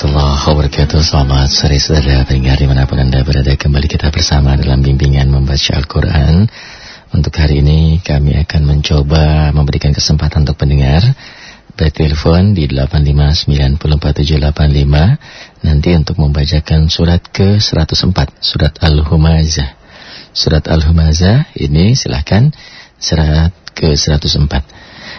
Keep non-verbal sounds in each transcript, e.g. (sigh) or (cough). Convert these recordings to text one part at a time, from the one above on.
warahmatullahi wabarakatuh. Selamat sore saudara pendengar di mana pun anda berada. Kembali kita bersama dalam bimbingan membaca Al-Quran. Untuk hari ini kami akan mencoba memberikan kesempatan untuk pendengar Bertelepon di 8594785 Nanti untuk membacakan surat ke-104 Surat Al-Humazah. Surat Al-Humazah ini silahkan surat ke-104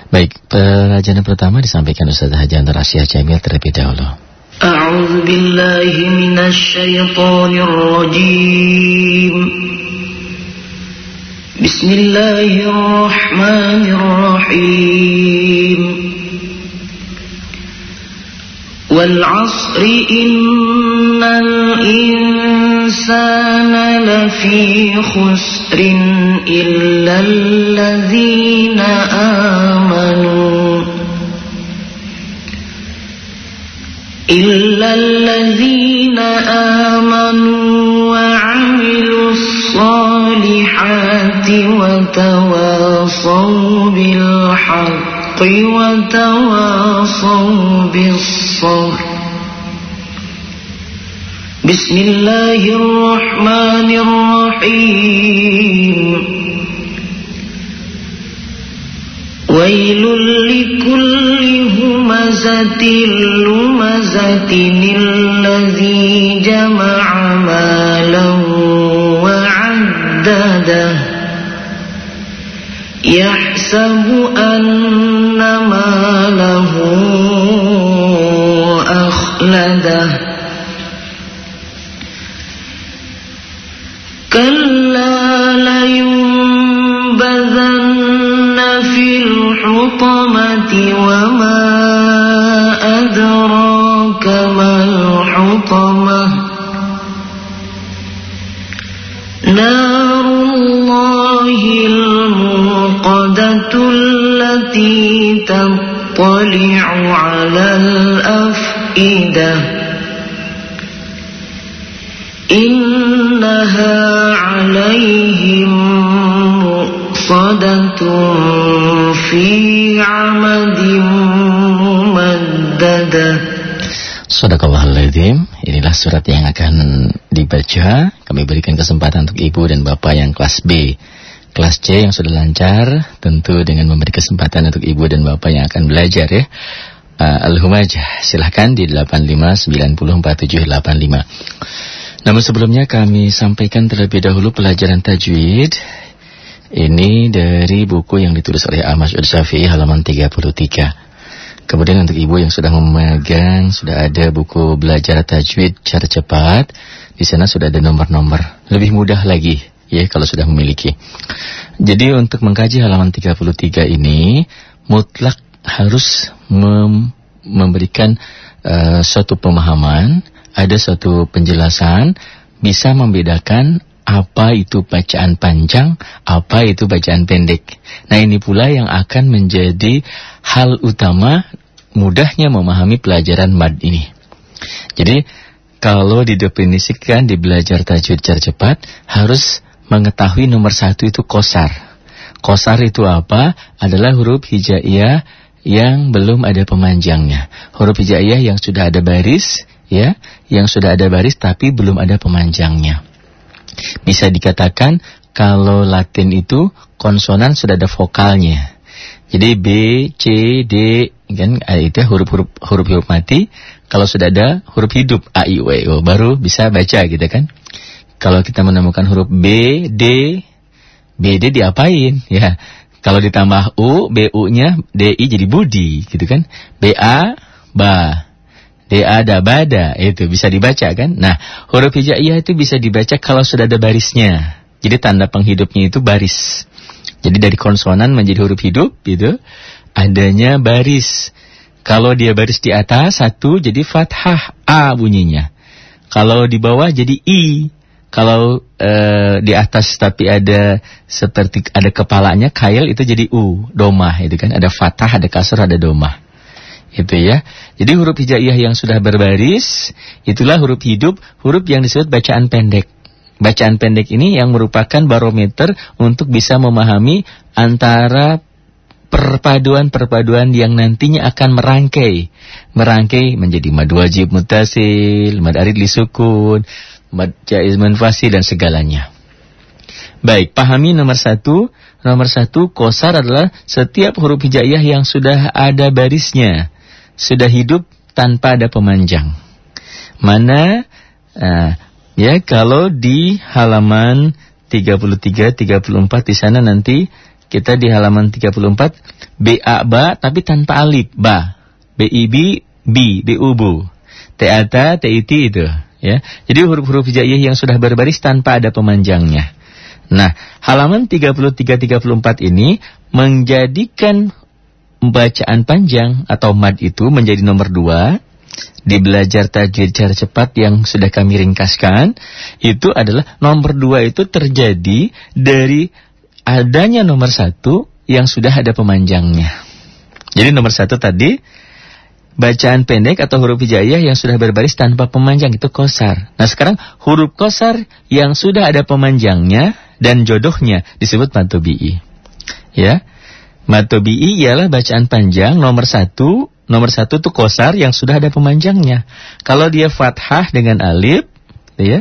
Baik, pelajaran pertama disampaikan Ustaz Haji Antar Jamil terlebih dahulu. أعوذ بالله من الشيطان الرجيم. بسم الله الرحمن الرحيم. والعصر إن الإنسان لفي خسر إلا الذين آمنوا. إلا الذين آمنوا وعملوا الصالحات وتواصوا بالحق وتواصوا بالصبر. بسم الله الرحمن الرحيم. ويل لكل همزة لمزة الذي جمع مالا وعدده. يحسب أن ماله أخلده. تطلع على الأفئدة إنها عليهم مؤصدة في عمد ممددة Sadaqallahul Inilah surat yang akan dibaca. Kami berikan kesempatan untuk ibu dan bapak yang kelas B. Kelas C yang sudah lancar, tentu dengan memberi kesempatan untuk ibu dan bapak yang akan belajar ya. Uh, Al-Humajah, silahkan di 85904785. Namun sebelumnya kami sampaikan terlebih dahulu pelajaran tajwid. Ini dari buku yang ditulis oleh Ahmad Syafi'i halaman 33. Kemudian untuk ibu yang sudah memegang, sudah ada buku belajar tajwid cara cepat. Di sana sudah ada nomor-nomor. Lebih mudah lagi ya kalau sudah memiliki. Jadi untuk mengkaji halaman 33 ini mutlak harus mem memberikan uh, suatu pemahaman, ada suatu penjelasan, bisa membedakan apa itu bacaan panjang, apa itu bacaan pendek. Nah ini pula yang akan menjadi hal utama mudahnya memahami pelajaran mad ini. Jadi kalau didefinisikan di belajar tajwid cepat harus mengetahui nomor satu itu kosar. Kosar itu apa? Adalah huruf hijaiyah yang belum ada pemanjangnya. Huruf hijaiyah yang sudah ada baris, ya, yang sudah ada baris tapi belum ada pemanjangnya. Bisa dikatakan kalau Latin itu konsonan sudah ada vokalnya. Jadi B, C, D, kan eh, itu huruf-huruf huruf-huruf mati. Kalau sudah ada huruf hidup A, I, U, E, O, baru bisa baca gitu kan. Kalau kita menemukan huruf B, D, B, D diapain? (laughs) Ya, kalau ditambah U, B, U-nya D, I jadi budi gitu kan. B, A, ba. D, A, da, bada. Itu bisa dibaca kan. Nah, huruf hijaiyah itu bisa dibaca kalau sudah ada barisnya. Jadi tanda penghidupnya itu baris. Jadi dari konsonan menjadi huruf hidup gitu, adanya baris. Kalau dia baris di atas satu jadi fathah A bunyinya. Kalau di bawah jadi I. Kalau uh, di atas tapi ada seperti ada kepalanya kail itu jadi U, domah itu kan ada fathah, ada kasur, ada domah. Itu ya. Jadi huruf hijaiyah yang sudah berbaris itulah huruf hidup, huruf yang disebut bacaan pendek. Bacaan pendek ini yang merupakan barometer untuk bisa memahami antara perpaduan-perpaduan yang nantinya akan merangkai. Merangkai menjadi mad wajib mutasil, mad arid lisukun, mad jaiz manfasi dan segalanya. Baik, pahami nomor satu. Nomor satu, kosar adalah setiap huruf hijaiyah yang sudah ada barisnya. Sudah hidup tanpa ada pemanjang. Mana... Uh, Ya, kalau di halaman 33 34 di sana nanti kita di halaman 34 BA ba tapi tanpa alif ba. BIB B BU bu. TATA TIT itu ya. Jadi huruf-huruf hijaiyah yang sudah berbaris tanpa ada pemanjangnya. Nah, halaman 33 34 ini menjadikan bacaan panjang atau mad itu menjadi nomor dua di belajar tajwid cara cepat yang sudah kami ringkaskan itu adalah nomor dua itu terjadi dari adanya nomor satu yang sudah ada pemanjangnya. Jadi nomor satu tadi bacaan pendek atau huruf hijaiyah yang sudah berbaris tanpa pemanjang itu kosar. Nah sekarang huruf kosar yang sudah ada pemanjangnya dan jodohnya disebut matobi'i. Ya, matobi'i ialah bacaan panjang nomor satu Nomor satu itu kosar yang sudah ada pemanjangnya. Kalau dia fathah dengan alif, ya.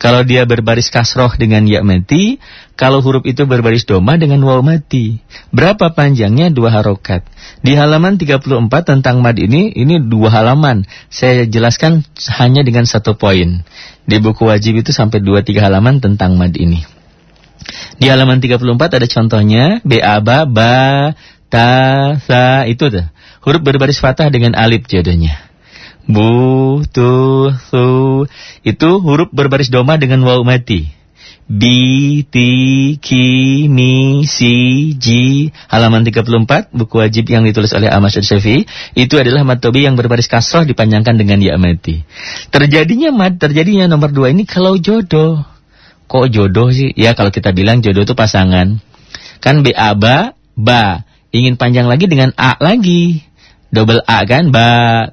Kalau dia berbaris kasroh dengan ya mati, kalau huruf itu berbaris doma dengan waw mati. Berapa panjangnya? Dua harokat. Di halaman 34 tentang mad ini, ini dua halaman. Saya jelaskan hanya dengan satu poin. Di buku wajib itu sampai dua tiga halaman tentang mad ini. Di halaman 34 ada contohnya, ba, ba, ba, ta, sa, itu tuh. Huruf berbaris fathah dengan alif jadinya. Bu, tu, su. Itu huruf berbaris doma dengan waw mati. Bi, ti, ki, mi, si, ji. Halaman 34, buku wajib yang ditulis oleh Ahmad Syafi'i. Itu adalah matobi yang berbaris kasroh dipanjangkan dengan ya mati. Terjadinya mad, terjadinya nomor dua ini kalau jodoh. Kok jodoh sih? Ya kalau kita bilang jodoh itu pasangan. Kan B, A, ba, ba. Ingin panjang lagi dengan A lagi double A kan, ba,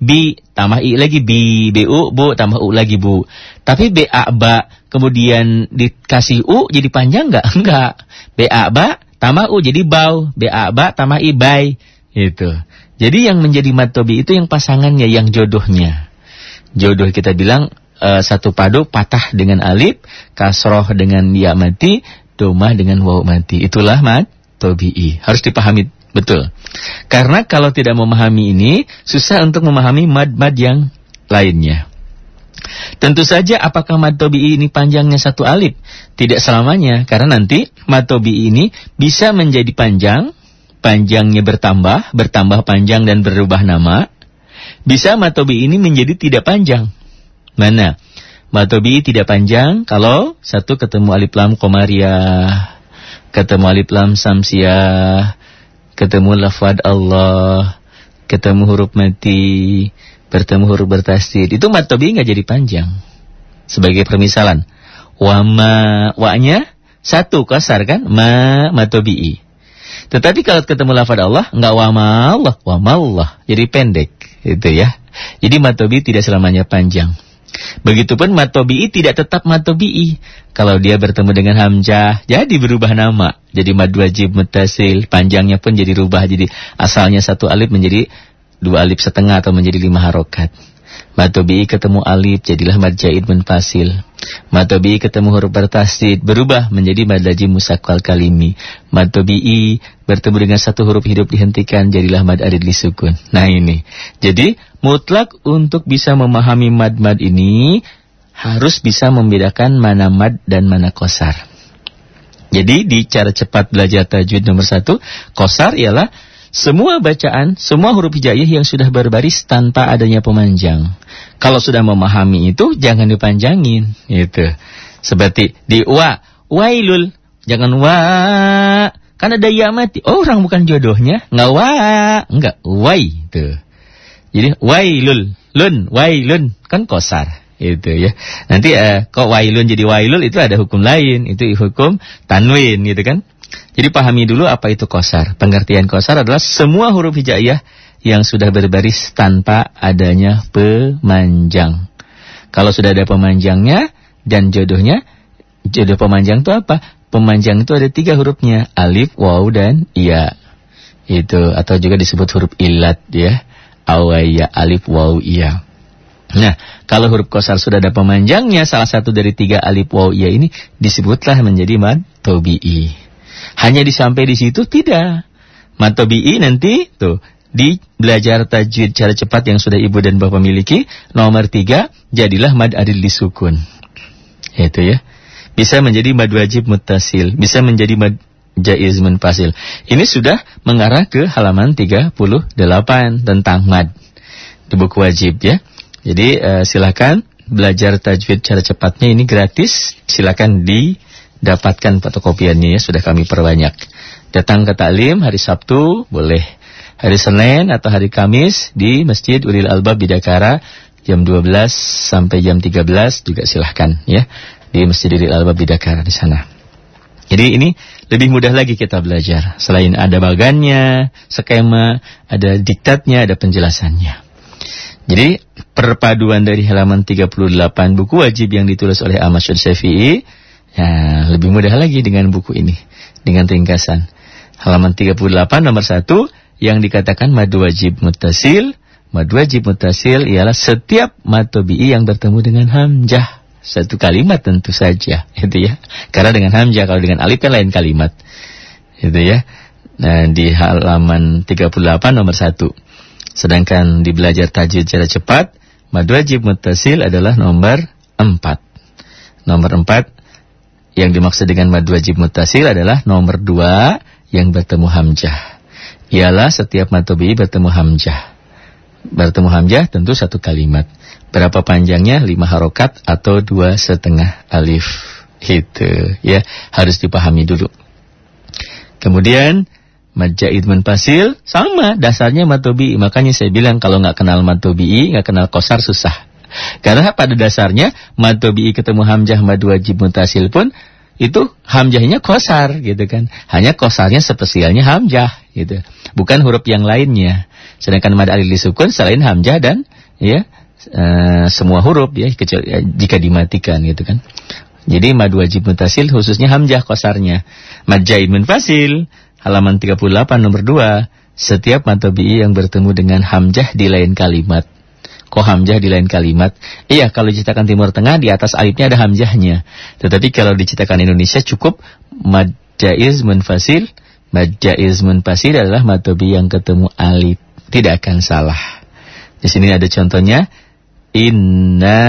BI, tambah I lagi, B, BU, Bu, tambah U lagi, Bu. Tapi BA, ba, kemudian dikasih U jadi panjang nggak? (laughs) Enggak. BA, ba, tambah U jadi bau. BA, ba, tambah I, bay. Itu. Jadi yang menjadi matobi itu yang pasangannya, yang jodohnya. Jodoh kita bilang uh, satu padu patah dengan alif, kasroh dengan ya mati, domah dengan waw mati. Itulah mat tobi'i. Harus dipahami Betul. Karena kalau tidak memahami ini, susah untuk memahami mad-mad yang lainnya. Tentu saja apakah mad tobi'i ini panjangnya satu alif? Tidak selamanya, karena nanti mad tobi'i ini bisa menjadi panjang, panjangnya bertambah, bertambah panjang dan berubah nama. Bisa mad tobi'i ini menjadi tidak panjang. Mana? Mad tobi'i tidak panjang kalau satu ketemu alif lam komariah, ketemu alif lam samsiah, ketemu lafad Allah, ketemu huruf mati, bertemu huruf bertasdid. Itu mat nggak jadi panjang. Sebagai permisalan. Wama, wa-nya satu kasar kan? Ma matobi'i. Tetapi kalau ketemu lafad Allah, nggak wama Allah, wama Allah. Jadi pendek. Itu ya. Jadi matobi tidak selamanya panjang. Begitupun matobi'i tidak tetap matobi'i. Kalau dia bertemu dengan hamzah, jadi berubah nama. Jadi mad wajib mutasil, panjangnya pun jadi rubah. Jadi asalnya satu alif menjadi dua alif setengah atau menjadi lima harokat. Mad tabi'i ketemu alif jadilah mad jaid munfasil. Mad tabi'i ketemu huruf bertasdid berubah menjadi mad lazim musaqqal kalimi. Mad tabi'i bertemu dengan satu huruf hidup dihentikan jadilah mad arid lisukun. Nah ini. Jadi mutlak untuk bisa memahami mad-mad ini harus bisa membedakan mana mad dan mana kosar. Jadi di cara cepat belajar tajwid nomor satu, kosar ialah semua bacaan, semua huruf hijaiyah yang sudah berbaris tanpa adanya pemanjang. Kalau sudah memahami itu, jangan dipanjangin. Gitu. Seperti di wa, wailul. Jangan wa, kan ada ya mati. Oh, orang bukan jodohnya. Nggak wa, enggak, wai. Tuh. Jadi wailul, lun, wailun. Kan kosar itu ya. Nanti uh, kok wailun jadi wailul itu ada hukum lain, itu hukum tanwin gitu kan. Jadi pahami dulu apa itu kosar. Pengertian kosar adalah semua huruf hijaiyah yang sudah berbaris tanpa adanya pemanjang. Kalau sudah ada pemanjangnya dan jodohnya, jodoh pemanjang itu apa? Pemanjang itu ada tiga hurufnya, alif, waw, dan iya. Itu atau juga disebut huruf ilat ya. Awaya, alif, waw, iya. Nah, kalau huruf kosar sudah ada pemanjangnya, salah satu dari tiga alif waw ya ini disebutlah menjadi mad tobi'i. Hanya disampai di situ tidak. Mad tobi'i nanti tuh di belajar tajwid cara cepat yang sudah ibu dan bapak miliki nomor tiga jadilah mad adil disukun. Itu ya. Bisa menjadi mad wajib mutasil, bisa menjadi mad jaiz munfasil. Ini sudah mengarah ke halaman 38 tentang mad di buku wajib ya. Jadi uh, silakan belajar tajwid cara cepatnya ini gratis. Silakan didapatkan fotokopiannya ya, sudah kami perbanyak. Datang ke taklim hari Sabtu boleh. Hari Senin atau hari Kamis di Masjid Ulil Albab Bidakara jam 12 sampai jam 13 juga silahkan ya di Masjid Ulil Albab Bidakara di sana. Jadi ini lebih mudah lagi kita belajar. Selain ada bagannya, skema, ada diktatnya, ada penjelasannya. Jadi perpaduan dari halaman 38 buku wajib yang ditulis oleh Ahmad Syafi'i ya, lebih mudah lagi dengan buku ini dengan ringkasan. Halaman 38 nomor 1 yang dikatakan madu wajib mutasil. Madu wajib mutasil ialah setiap matobi'i yang bertemu dengan hamzah. Satu kalimat tentu saja, itu ya. Karena dengan hamzah kalau dengan alif kan lain kalimat. Itu ya. Nah, di halaman 38 nomor 1. Sedangkan di belajar tajwid secara cepat, mad wajib mutasil adalah nomor 4. Nomor 4 yang dimaksud dengan mad wajib mutasil adalah nomor 2 yang bertemu hamzah. Ialah setiap mad bertemu hamzah. Bertemu hamzah tentu satu kalimat. Berapa panjangnya? Lima harokat atau dua setengah alif. Itu ya harus dipahami dulu. Kemudian Majaid munfasil sama dasarnya matobi. Makanya saya bilang kalau nggak kenal matobi, nggak kenal kosar susah. Karena pada dasarnya matobi ketemu hamzah mad wajib mutasil pun itu hamzahnya kosar gitu kan. Hanya kosarnya spesialnya hamzah gitu. Bukan huruf yang lainnya. Sedangkan mad alil sukun selain hamzah dan ya e, semua huruf ya kecuali ya, jika dimatikan gitu kan. Jadi mad wajib mutasil khususnya hamzah kosarnya. Mad jaid munfasil halaman 38 nomor 2, setiap matobi'i yang bertemu dengan hamzah di lain kalimat. Kok hamzah di lain kalimat? Iya, kalau diciptakan Timur Tengah di atas alifnya ada hamzahnya. Tetapi kalau diciptakan Indonesia cukup mad jaiz munfasil. Mad jaiz munfasil adalah matobi yang ketemu alif. Tidak akan salah. Di sini ada contohnya. Inna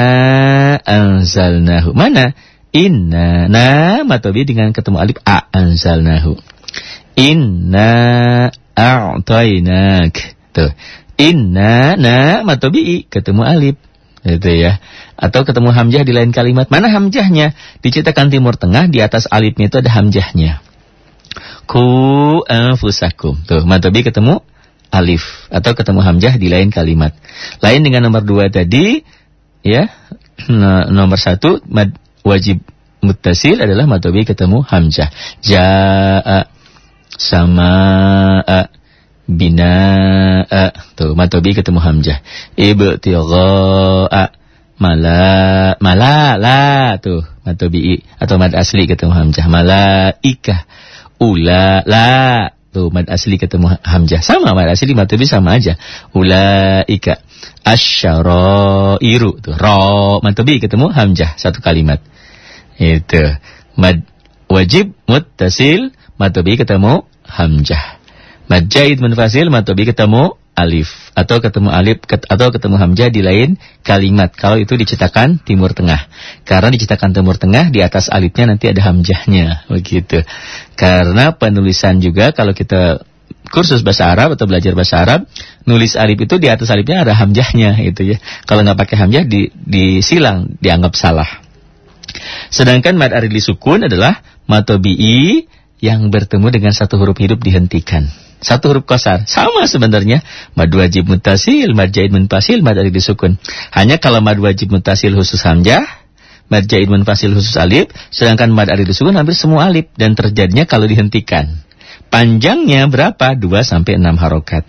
anzalnahu. Mana? Inna. Nah, matobi dengan ketemu alif a anzalnahu. Inna a'tainak. Tuh. Inna na matobi'i ketemu alif. Itu ya. Atau ketemu hamzah di lain kalimat. Mana hamzahnya? Diciptakan timur tengah di atas alifnya itu ada hamzahnya. Ku anfusakum. Tuh, matobi ketemu alif atau ketemu hamzah di lain kalimat. Lain dengan nomor dua tadi, ya. (clears throat) nomor satu wajib mutasil adalah matobi ketemu hamzah. Ja'a sama a bina a tuh matobi ketemu hamzah ibtigha mala mala la tuh matobi atau mad asli ketemu hamzah malaikah ula la Tuh mad asli ketemu hamzah. Sama mad asli mad tabi sama aja. Ulaika asyarairu. Tuh ro mad tabi ketemu hamzah satu kalimat. Itu. Mad wajib muttasil mad tabi ketemu hamzah. Mad jaid munfasil mad tabi ketemu alif. Atau ketemu alif atau ketemu hamzah di lain kalimat. Kalau itu diciptakan timur tengah. Karena diciptakan timur tengah di atas alifnya nanti ada hamzahnya. Begitu. Karena penulisan juga kalau kita kursus bahasa Arab atau belajar bahasa Arab nulis alif itu di atas alifnya ada hamzahnya gitu ya. Kalau nggak pakai hamzah di disilang dianggap salah. Sedangkan mad arid sukun adalah matobi'i yang bertemu dengan satu huruf hidup dihentikan satu huruf kosar. Sama sebenarnya. Mad wajib mutasil, mad jaid munfasil, mad alif disukun. Hanya kalau mad wajib mutasil khusus hamzah, mad jaid munfasil khusus alif, sedangkan mad alif disukun hampir semua alif dan terjadinya kalau dihentikan. Panjangnya berapa? 2 sampai 6 harokat.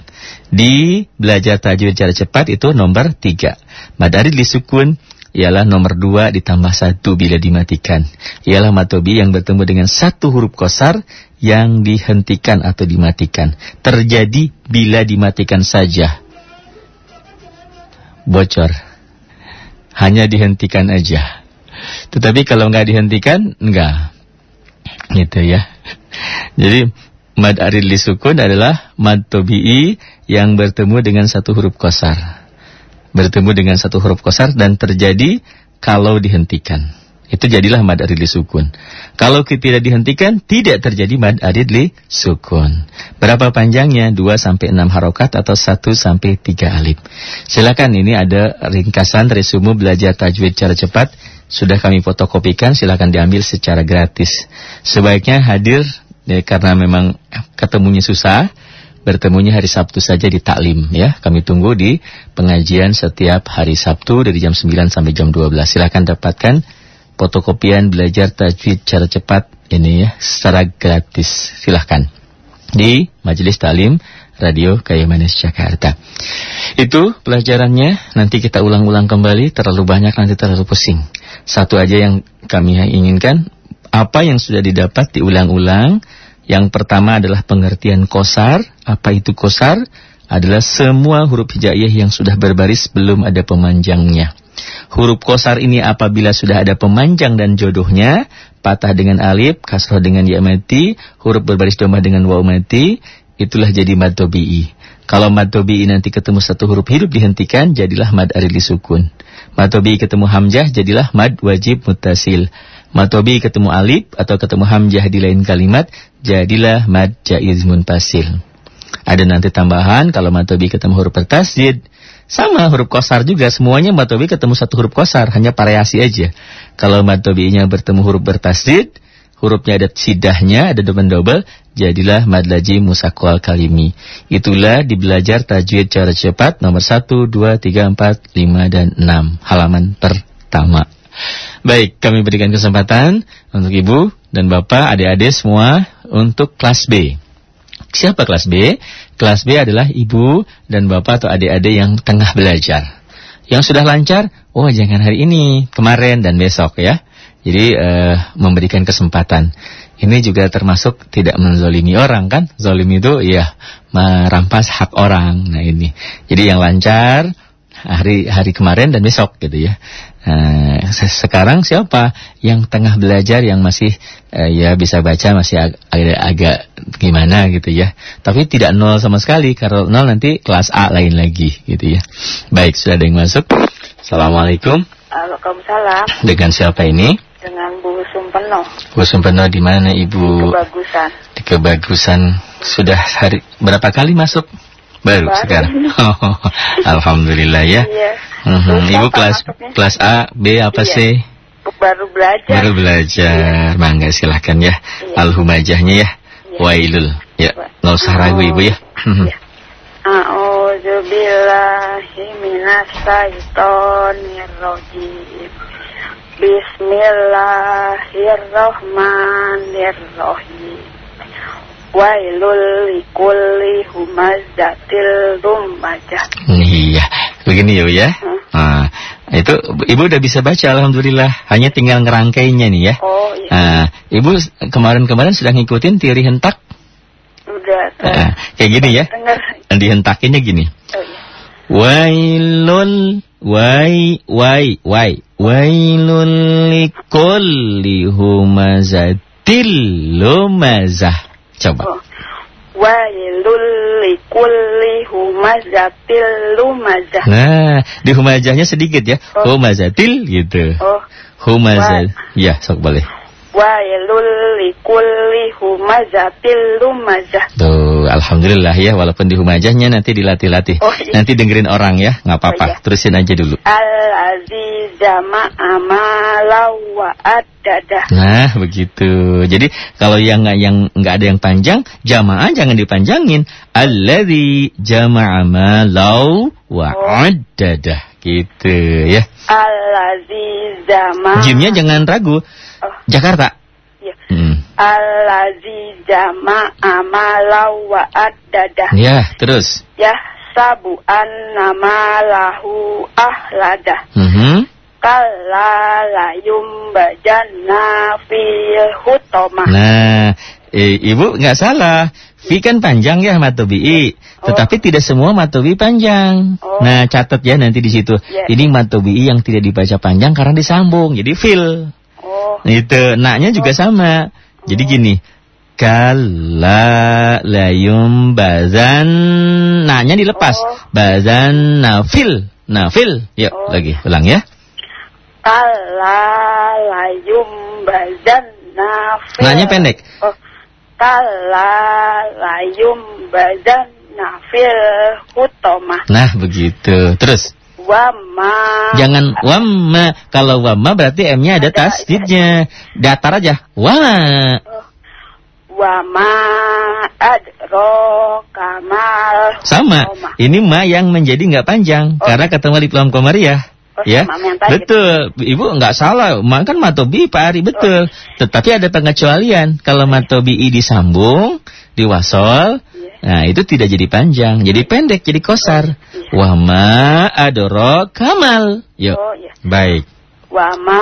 Di belajar tajwid cara cepat itu nomor 3. Mad alif disukun ialah nomor dua ditambah satu bila dimatikan. Ialah matobi yang bertemu dengan satu huruf kosar yang dihentikan atau dimatikan. Terjadi bila dimatikan saja. Bocor. Hanya dihentikan aja. Tetapi kalau nggak dihentikan, enggak. Gitu ya. Jadi mad arid sukun adalah mad tobi'i yang bertemu dengan satu huruf kosar bertemu dengan satu huruf kosar dan terjadi kalau dihentikan. Itu jadilah mad arid li sukun. Kalau tidak dihentikan, tidak terjadi mad arid li sukun. Berapa panjangnya? 2 sampai 6 harokat atau 1 sampai 3 alif. Silakan ini ada ringkasan resume belajar tajwid cara cepat. Sudah kami fotokopikan, silakan diambil secara gratis. Sebaiknya hadir ya, karena memang ketemunya susah bertemunya hari Sabtu saja di taklim ya. Kami tunggu di pengajian setiap hari Sabtu dari jam 9 sampai jam 12. Silakan dapatkan fotokopian belajar tajwid cara cepat ini ya secara gratis. Silahkan di Majelis Taklim Radio Kayu Manis Jakarta. Itu pelajarannya, nanti kita ulang-ulang kembali, terlalu banyak nanti terlalu pusing. Satu aja yang kami inginkan, apa yang sudah didapat diulang-ulang, yang pertama adalah pengertian kosar. Apa itu kosar? Adalah semua huruf hijaiyah yang sudah berbaris belum ada pemanjangnya. Huruf kosar ini apabila sudah ada pemanjang dan jodohnya, patah dengan alif, kasroh dengan ya mati, huruf berbaris domah dengan waw mati, itulah jadi mad tobi'i. Kalau mad tobi'i nanti ketemu satu huruf hidup dihentikan, jadilah mad arili sukun. Mad tobi'i ketemu hamzah, jadilah mad wajib mutasil. Matobi ketemu alif atau ketemu hamzah di lain kalimat, jadilah mad jaiz munfasil. Ada nanti tambahan kalau matobi ketemu huruf bertasdid, sama huruf kosar juga semuanya matobi ketemu satu huruf kosar, hanya variasi aja. Kalau matobinya bertemu huruf bertasdid, hurufnya ada sidahnya, ada double double, jadilah mad lajim musakwal kalimi. Itulah di belajar tajwid cara cepat nomor 1, 2, 3, 4, 5, dan 6. Halaman pertama. Baik, kami berikan kesempatan untuk Ibu dan Bapak, adik-adik semua untuk kelas B. Siapa kelas B? Kelas B adalah Ibu dan Bapak atau adik-adik yang tengah belajar. Yang sudah lancar, oh jangan hari ini, kemarin dan besok ya. Jadi uh, memberikan kesempatan. Ini juga termasuk tidak menzolimi orang kan? Zolim itu ya merampas hak orang. Nah ini. Jadi yang lancar hari hari kemarin dan besok gitu ya. Nah, sekarang siapa yang tengah belajar yang masih uh, ya bisa baca masih ag agak, agak gimana gitu ya. Tapi tidak nol sama sekali. Kalau nol nanti kelas A lain lagi gitu ya. Baik, sudah ada yang masuk. Assalamualaikum. Waalaikumsalam. Dengan siapa ini? Dengan Bu Sumpeno. Bu Sumpeno di mana Ibu? Di kebagusan. Di kebagusan. Sudah hari berapa kali masuk? Baru, Baru. sekarang. (laughs) Oh, Alhamdulillah ya. Iya. Uhum. Ibu kelas masuknya? kelas A, B apa iya. sih? Baru belajar. Baru belajar. Iya. Mangga silahkan ya. Iya. Al-humajahnya ya. Iya. Wailul. Ya. Nggak usah ragu Ibu ya. Iya. A'udzu billahi minasyaitonir rajim. Bismillahirrahmanirrahim. Wailul likulli humazatil lumajah. Iya, begini ya, ya. Hmm. Nah, itu Ibu udah bisa baca alhamdulillah. Hanya tinggal ngerangkainya nih ya. Oh, iya. Nah, Ibu kemarin-kemarin sudah ngikutin teori hentak? Udah Nah, kayak gini ya. Dengar. Dihentakinnya gini. Oh iya. Wailul wai wai wai wailul likulli humazatil lumazah. Coba. Oh. Wailul likulli humazatil lumazah. Nah, di humazahnya sedikit ya. Oh. Humazatil gitu. Oh. Humazah. Ya, sok boleh. Wailul likulli humazatil lumazah. Tuh, alhamdulillah ya walaupun di humajahnya nanti dilatih-latih. Oh, iya. Nanti dengerin orang ya, nggak apa-apa. Oh, iya. Terusin aja dulu. Al-aziz jama'a malau wa addadah. Nah, begitu. Jadi kalau yang nggak yang nggak ada yang panjang, jamaah jangan dipanjangin. Alladzi jama'a malau wa Oh. addadah. Gitu ya. Al-aziz jama'a. Jimnya jangan ragu. Jakarta. iya. Hmm. Al-aziz jama'a malau wa addadah. Ya, terus. Ya sabu annama lahu ahladah. Mhm. Kalla layum bajanna fil hutomah. Nah, eh, ibu nggak salah. Fi kan panjang ya matobi'i, Oh. tetapi tidak semua matobi panjang. Oh. Nah, catat ya nanti di situ. Ya. Ini matobi'i yang tidak dibaca panjang karena disambung, jadi fil. Oh, Itu, naknya juga sama. Jadi gini, kala layum bazan, naknya dilepas. Oh. Bazan nafil, nafil. Yuk Oh. lagi, ulang ya. kalla layum bajanna fil. Naknya pendek. Oh, kalla layum bajanna fil hutomah. Nah, begitu. Terus. Wama. Jangan wama. Kalau wama berarti M-nya ada Ada, tasdidnya. Datar aja. Wama. Wama adro kamal. Sama. Ini ma yang menjadi nggak panjang Oh. karena ketemu di pelam komariah. Oh, ya, yang tadi. betul. Ibu nggak salah. Ma kan matobi Pak Ari betul. Tetapi ada pengecualian. Kalau matobi i disambung, diwasol. Nah itu tidak jadi panjang, jadi pendek, jadi kosar. Iya. Wama adoro kamal. Yuk, Oh, iya. baik. Wama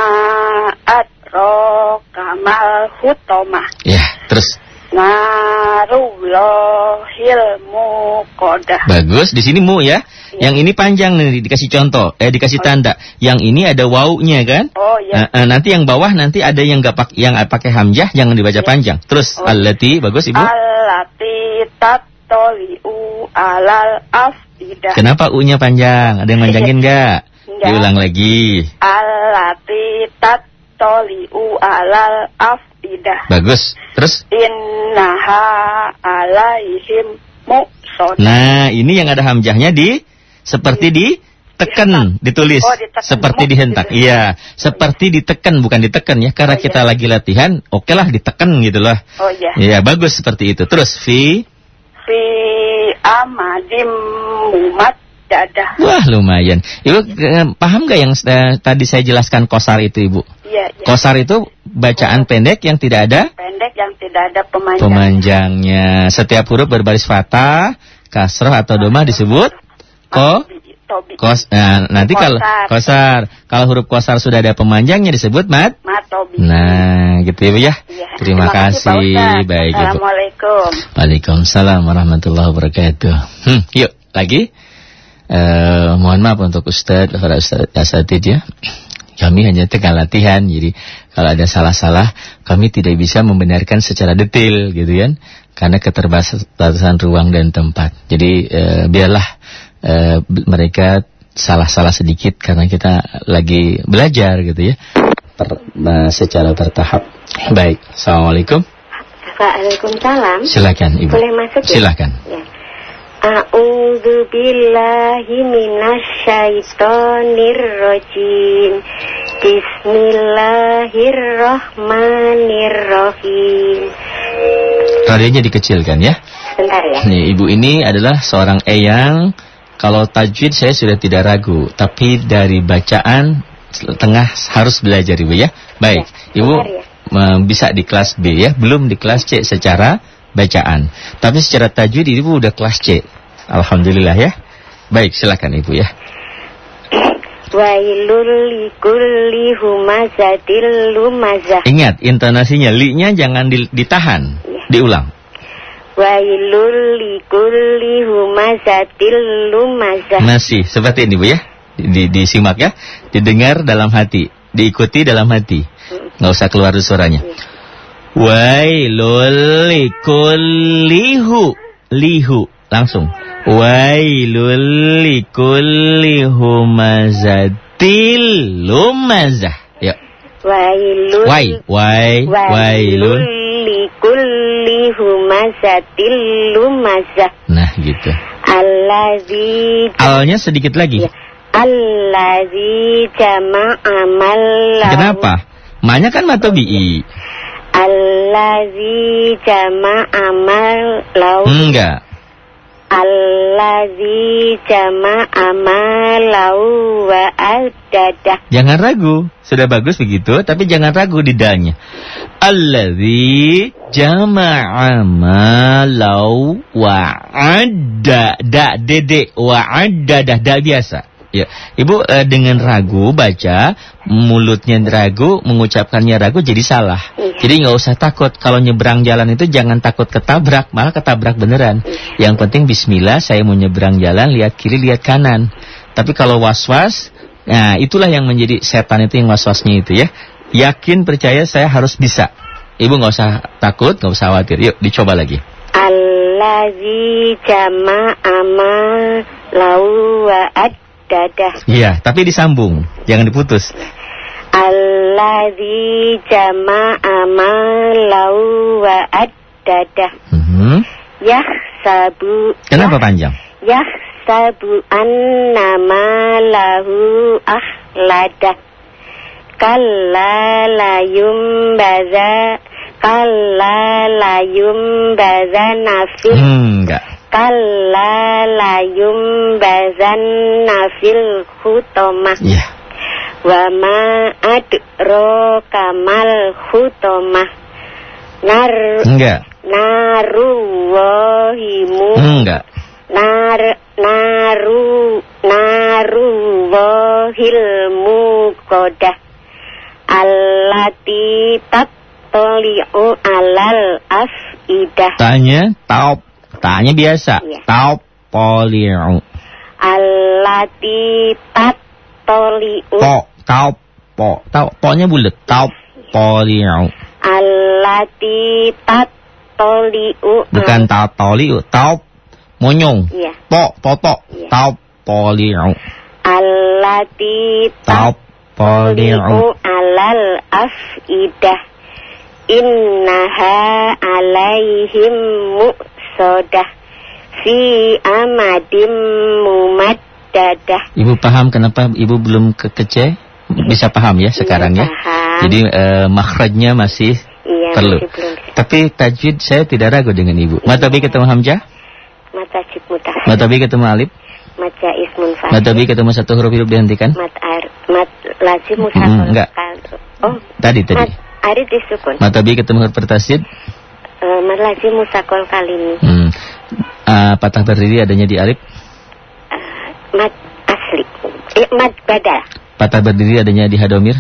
adro kamal hutoma. Ya, terus. Narulohil mukodah. Bagus, di sini mu ya. Iya. Yang ini panjang nih dikasih contoh, eh dikasih tanda. Yang ini ada wau-nya kan? Oh iya. Eh, eh, nanti yang bawah nanti ada yang nggak pak yang pakai hamzah jangan dibaca panjang. Terus Oh. allati bagus Ibu. Alati tatoliu alal afidah. Kenapa U-nya panjang? Ada yang manjangin (laughs) nggak? Diulang lagi. Alati tatoliu alal afidah. Bagus. Terus Innaha alaihim muqsod. nah, ini yang ada hamzahnya di seperti di tekan ditulis Oh, ditekan. seperti Mu- dihentak gitu. iya seperti ditekan bukan ditekan ya karena Oh, iya. kita lagi latihan oke lah ditekan gitu loh Oh iya. Iya bagus seperti itu. Terus fi, Fi amadim mumat dadah. wah lumayan. Ibu eh, paham gak yang eh, tadi saya jelaskan kosar itu ibu? Iya, iya. Kosar itu bacaan pendek yang tidak ada Pendek yang tidak ada pemanjang. pemanjangnya. Setiap huruf berbaris fathah, kasroh atau doma disebut ko. Tobi. Tobi. Kos, nah, nanti kalau Kosar. kalau huruf kosar sudah ada pemanjangnya disebut mat. Matobi. Nah, gitu ya Bu ya. Iya. Terima, Pak kasih. Ustadz. Baik Ibu. Assalamualaikum. Waalaikumsalam warahmatullahi wabarakatuh. Hmm, yuk lagi. Eh, mohon maaf untuk Ustadz, para Ustadz Asatid ya. Kami hanya tengah latihan, jadi kalau ada salah-salah, kami tidak bisa membenarkan secara detail gitu kan, karena keterbatasan ruang dan tempat. Jadi eh, biarlah eh, mereka salah-salah sedikit karena kita lagi belajar gitu ya, Per- eh, secara bertahap. Baik, assalamualaikum. Waalaikumsalam. Silakan ibu. Boleh masuk ya? Silakan. Ya. A'udzu billahi minasyaitonir rajim. Bismillahirrahmanirrahim. Radionya dikecilkan ya. Bentar ya. Nih, ibu ini adalah seorang eyang. Kalau tajwid saya sudah tidak ragu, tapi dari bacaan tengah harus belajar ibu ya. Baik, Ya, ibu benar ya. bisa di kelas B ya, belum di kelas C secara bacaan. Tapi secara tajwid ibu udah kelas C. Alhamdulillah ya. Baik, silakan ibu ya. Wailul likulli humazatil lumazah. Ingat intonasinya li-nya jangan di- ditahan, Iya. diulang. Masih seperti ini Bu ya. Di, disimak ya. Didengar dalam hati, diikuti dalam hati. Nggak usah keluar suaranya. Wailul likullihu lihu langsung. Wailul lumazah. Wailul Wai, wai, wailul. likulli humazatil lumazah. Nah, gitu. Allazi Alnya sedikit lagi. Ya. Allazi jama'a malahu. Kenapa? Manya kan matobi'i. Allazi jama'a malahu. Enggak. Allazi jama'a malahu wa addadah. Jangan ragu. Sudah bagus begitu, tapi jangan ragu di dalnya. Alladzi jama'a malau wa adda da dede wa adda dah da biasa. Ya, Ibu eh, dengan ragu baca, mulutnya ragu, mengucapkannya ragu jadi salah. Iya. Jadi nggak usah takut kalau nyebrang jalan itu jangan takut ketabrak, malah ketabrak beneran. Yang penting bismillah saya mau nyebrang jalan, lihat kiri, lihat kanan. Tapi kalau was-was, nah itulah yang menjadi setan itu yang was-wasnya itu ya. Yakin percaya saya harus bisa. Ibu nggak usah takut, nggak usah khawatir. Yuk dicoba lagi. Allazi jama'a malahu wa addadah. Iya, tapi disambung, jangan diputus. Allazi jama'a malahu wa addadah. Mhm. Yahsabu Kenapa panjang? Yahsabu anna malahu ahladah. Kalla la yumbaza Kalla la yumbaza nafil Enggak. Kalla la yumbazanna fil khutamah Iya. Wa ma adraka mal khutamah Nar Enggak. narullahimu Enggak. nar naru narullahil muqaddah allati tattali'u alal afidah Tanya taub. Tanya biasa. Iya. Taub poli'u. allati tattali'u Po. Taub. Po. Taub. Po-nya bulat. Taub poli'u. allati tattali'u Bukan taub poli'u. Taub. Monyong. Iya. Po. Toto. Iya. Taub poli'u. allati Taub poli'u. tattali'u alal afidah innaha alaihim muqsadah fi amadim mumaddadah Ibu paham kenapa ibu belum ke kece? Bisa paham ya sekarang ya? paham. Jadi eh, makhrajnya masih iya perlu. masih belum. Tapi tajwid saya tidak ragu dengan ibu. Mata B ketemu Hamzah, mata cip mutah mata B ketemu alif, mata ismun fasil mata B ketemu satu huruf hidup dihentikan. mat ar mat lazim musafir enggak. oh Tadi tadi. mat arid disukun Mata B ketemu huruf bertasjid. Eh, mat lazim musakol kali ini Hmm. Ah, patah berdiri adanya di alif. mat asli eh, mat badal Patah berdiri adanya di hadomir.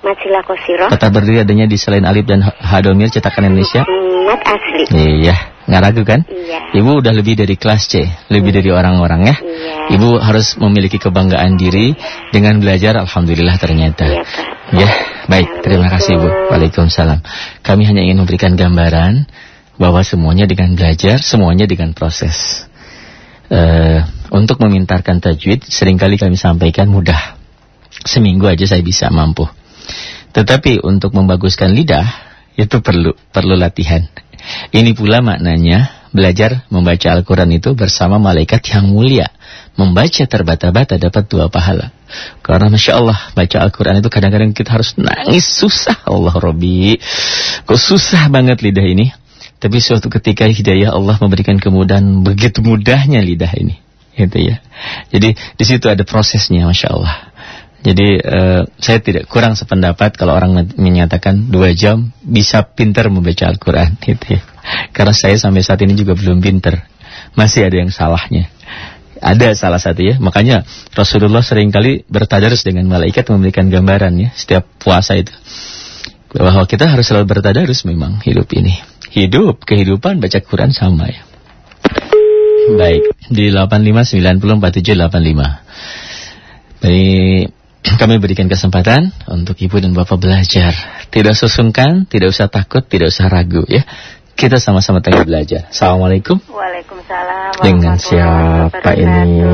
mat silakosiro Patah berdiri adanya di selain alif dan ha- hadomir cetakan Indonesia. Hmm, mat asli Iya, nggak ragu kan? iya Ibu udah lebih dari kelas C, lebih dari orang-orang ya. iya Ibu harus memiliki kebanggaan diri dengan belajar Alhamdulillah ternyata. iya pak Ya, baik. Terima kasih Bu. Waalaikumsalam. Kami hanya ingin memberikan gambaran bahwa semuanya dengan belajar, semuanya dengan proses. Eh, untuk memintarkan tajwid, sering kali kami sampaikan mudah. Seminggu aja saya bisa mampu. Tetapi untuk membaguskan lidah, itu perlu perlu latihan. Ini pula maknanya belajar membaca Al-Quran itu bersama malaikat yang mulia. Membaca terbata-bata dapat dua pahala. Karena Masya Allah, baca Al-Quran itu kadang-kadang kita harus nangis susah. Allah Robbi, kok susah banget lidah ini. Tapi suatu ketika hidayah Allah memberikan kemudahan, begitu mudahnya lidah ini. Gitu ya. Jadi di situ ada prosesnya Masya Allah. Jadi eh, saya tidak kurang sependapat kalau orang men- menyatakan dua jam bisa pintar membaca Al-Quran gitu ya. Karena saya sampai saat ini juga belum pintar. Masih ada yang salahnya. Ada salah satu ya. Makanya Rasulullah sering kali bertadarus dengan malaikat memberikan gambaran ya setiap puasa itu. Bahwa kita harus selalu bertadarus memang hidup ini. Hidup, kehidupan, baca Quran sama ya. Baik, di 85904785. Baik, kami berikan kesempatan untuk ibu dan bapak belajar. Tidak susungkan, tidak usah takut, tidak usah ragu ya. Kita sama-sama tengah belajar. Assalamualaikum. Waalaikumsalam. Dengan siapa ini?